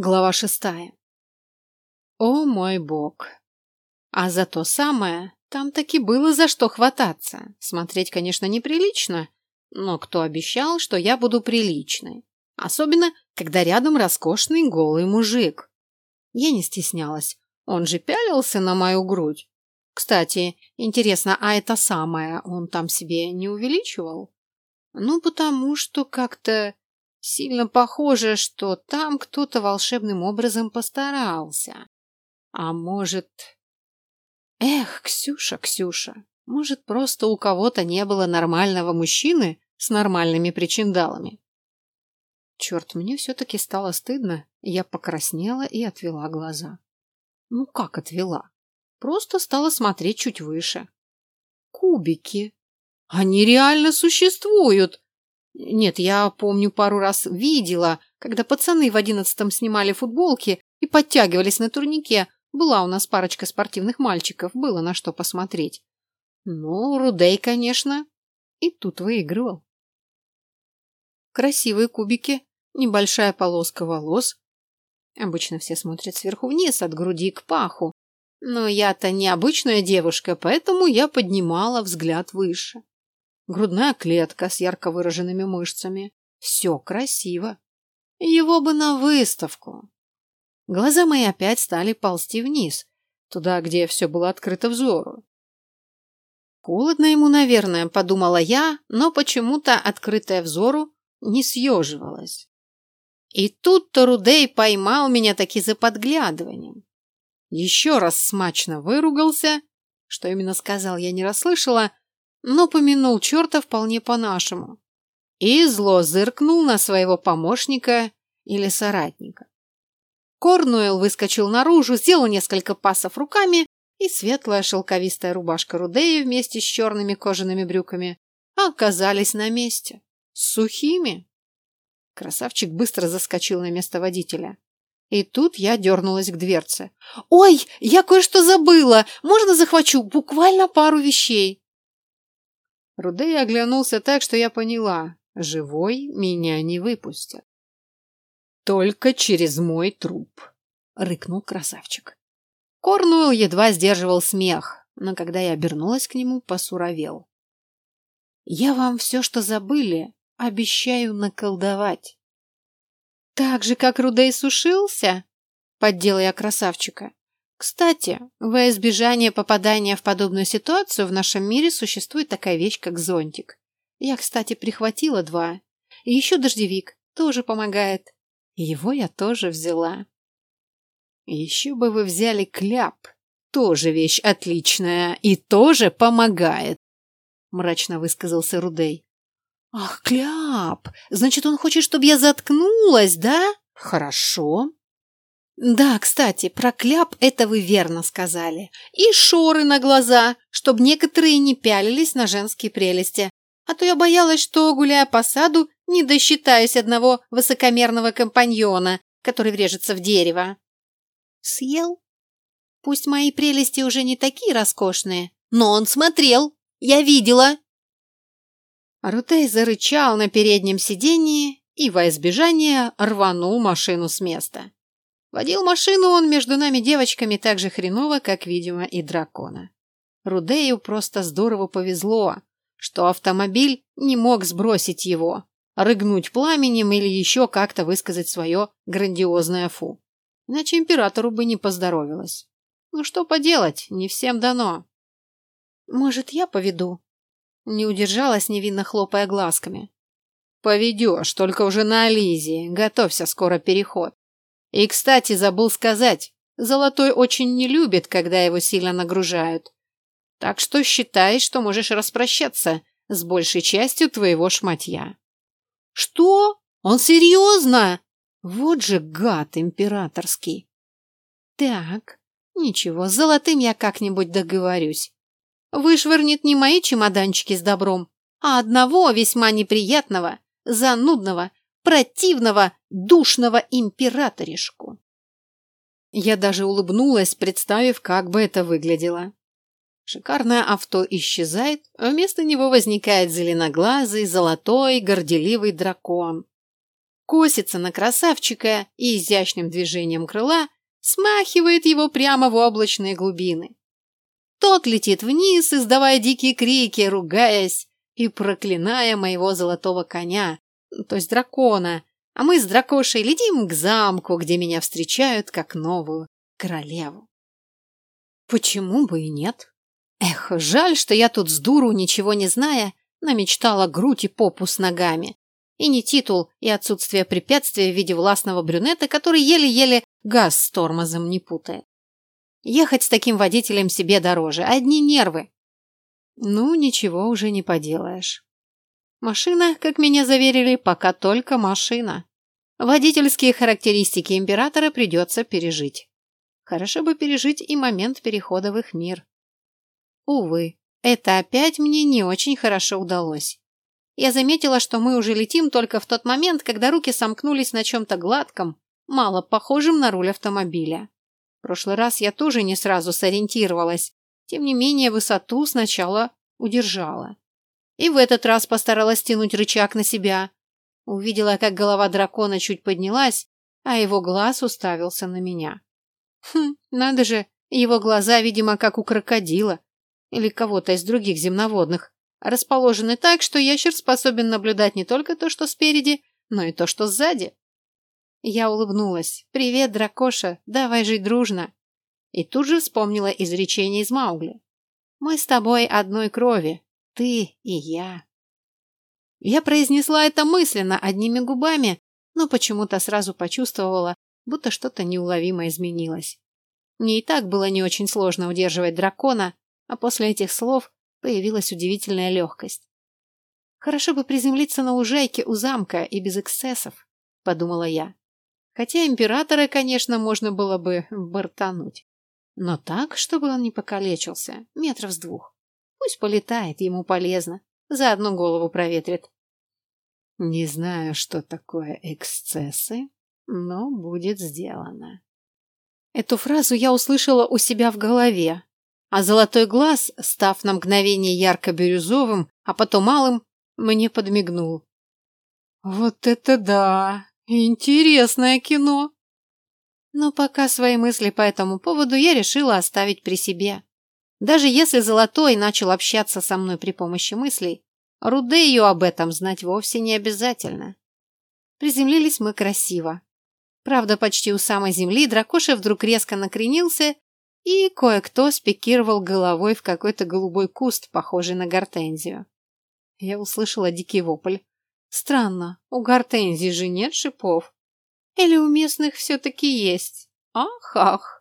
Глава шестая. О мой бог! А за то самое там таки было за что хвататься. Смотреть, конечно, неприлично, но кто обещал, что я буду приличной? Особенно, когда рядом роскошный голый мужик. Я не стеснялась. Он же пялился на мою грудь. Кстати, интересно, а это самое он там себе не увеличивал? Ну, потому что как-то Сильно похоже, что там кто-то волшебным образом постарался. А может... Эх, Ксюша, Ксюша, может, просто у кого-то не было нормального мужчины с нормальными причиндалами? Черт, мне все-таки стало стыдно, я покраснела и отвела глаза. Ну, как отвела? Просто стала смотреть чуть выше. Кубики. Они реально существуют. Нет, я помню, пару раз видела, когда пацаны в одиннадцатом снимали футболки и подтягивались на турнике. Была у нас парочка спортивных мальчиков, было на что посмотреть. Ну, Рудей, конечно, и тут выигрывал. Красивые кубики, небольшая полоска волос. Обычно все смотрят сверху вниз, от груди к паху. Но я-то необычная девушка, поэтому я поднимала взгляд выше грудная клетка с ярко выраженными мышцами. Все красиво. Его бы на выставку. Глаза мои опять стали ползти вниз, туда, где все было открыто взору. Холодно ему, наверное, подумала я, но почему-то открытая взору не съеживалась. И тут-то Рудей поймал меня таки за подглядыванием. Еще раз смачно выругался, что именно сказал, я не расслышала, но помянул черта вполне по-нашему и зло зыркнул на своего помощника или соратника. Корнуэлл выскочил наружу, сделал несколько пасов руками, и светлая шелковистая рубашка Рудея вместе с черными кожаными брюками оказались на месте. Сухими. Красавчик быстро заскочил на место водителя. И тут я дернулась к дверце. «Ой, я кое-что забыла! Можно захвачу буквально пару вещей?» Рудей оглянулся так, что я поняла. Живой меня не выпустят. Только через мой труп, рыкнул красавчик. Корнуэлл едва сдерживал смех, но когда я обернулась к нему, посуровел. Я вам все, что забыли, обещаю наколдовать. Так же, как Рудей сушился, поддела я красавчика. Кстати, во избежание попадания в подобную ситуацию в нашем мире существует такая вещь, как зонтик. Я, кстати, прихватила два. И еще дождевик тоже помогает. И его я тоже взяла. Еще бы вы взяли кляп. Тоже вещь отличная и тоже помогает. Мрачно высказался Рудей. Ах, кляп! Значит, он хочет, чтобы я заткнулась, да? Хорошо. Да, кстати, про кляп это вы верно сказали. И шоры на глаза, чтобы некоторые не пялились на женские прелести. А то я боялась, что, гуляя по саду, не досчитаюсь одного высокомерного компаньона, который врежется в дерево. Съел? Пусть мои прелести уже не такие роскошные, но он смотрел. Я видела. Рутей зарычал на переднем сиденье и во избежание рванул машину с места. Водил машину он между нами девочками так же хреново, как, видимо, и дракона. Рудею просто здорово повезло, что автомобиль не мог сбросить его, рыгнуть пламенем или еще как-то высказать свое грандиозное фу. Иначе императору бы не поздоровилось. Ну что поделать, не всем дано. Может, я поведу? Не удержалась, невинно хлопая глазками. Поведешь, только уже на Ализе. Готовься, скоро переход. И, кстати, забыл сказать, Золотой очень не любит, когда его сильно нагружают. Так что считай, что можешь распрощаться с большей частью твоего шматья. Что? Он серьезно? Вот же гад императорский. Так, ничего, с золотым я как-нибудь договорюсь. Вышвырнет не мои чемоданчики с добром, а одного весьма неприятного, занудного противного, душного императоришку. Я даже улыбнулась, представив, как бы это выглядело. Шикарное авто исчезает, а вместо него возникает зеленоглазый, золотой, горделивый дракон. косится на красавчика и изящным движением крыла смахивает его прямо в облачные глубины. Тот летит вниз, издавая дикие крики, ругаясь и проклиная моего золотого коня, то есть дракона, а мы с дракошей летим к замку, где меня встречают как новую королеву. Почему бы и нет? Эх, жаль, что я тут с дуру, ничего не зная, намечтала грудь и попу с ногами. И не титул, и отсутствие препятствия в виде властного брюнета, который еле-еле газ с тормозом не путает. Ехать с таким водителем себе дороже, одни нервы. Ну, ничего уже не поделаешь. Машина, как меня заверили, пока только машина. Водительские характеристики императора придется пережить. Хорошо бы пережить и момент перехода в их мир. Увы, это опять мне не очень хорошо удалось. Я заметила, что мы уже летим только в тот момент, когда руки сомкнулись на чем-то гладком, мало похожем на руль автомобиля. В прошлый раз я тоже не сразу сориентировалась, тем не менее высоту сначала удержала. И в этот раз постаралась тянуть рычаг на себя. Увидела, как голова дракона чуть поднялась, а его глаз уставился на меня. Хм, надо же, его глаза, видимо, как у крокодила или кого-то из других земноводных, расположены так, что ящер способен наблюдать не только то, что спереди, но и то, что сзади. Я улыбнулась. «Привет, дракоша, давай жить дружно!» И тут же вспомнила изречение из Маугли. «Мы с тобой одной крови, ты и я». Я произнесла это мысленно, одними губами, но почему-то сразу почувствовала, будто что-то неуловимо изменилось. Мне и так было не очень сложно удерживать дракона, а после этих слов появилась удивительная легкость. «Хорошо бы приземлиться на лужайке у замка и без эксцессов», — подумала я. Хотя императора, конечно, можно было бы бортануть. Но так, чтобы он не покалечился, метров с двух. Пусть полетает, ему полезно. За одну голову проветрит. Не знаю, что такое эксцессы, но будет сделано. Эту фразу я услышала у себя в голове, а золотой глаз, став на мгновение ярко-бирюзовым, а потом алым, мне подмигнул. «Вот это да! Интересное кино!» Но пока свои мысли по этому поводу я решила оставить при себе. Даже если Золотой начал общаться со мной при помощи мыслей, Рудею об этом знать вовсе не обязательно. Приземлились мы красиво. Правда, почти у самой земли дракоша вдруг резко накренился и кое-кто спикировал головой в какой-то голубой куст, похожий на гортензию. Я услышала дикий вопль. Странно, у гортензии же нет шипов. Или у местных все-таки есть? Ах-ах!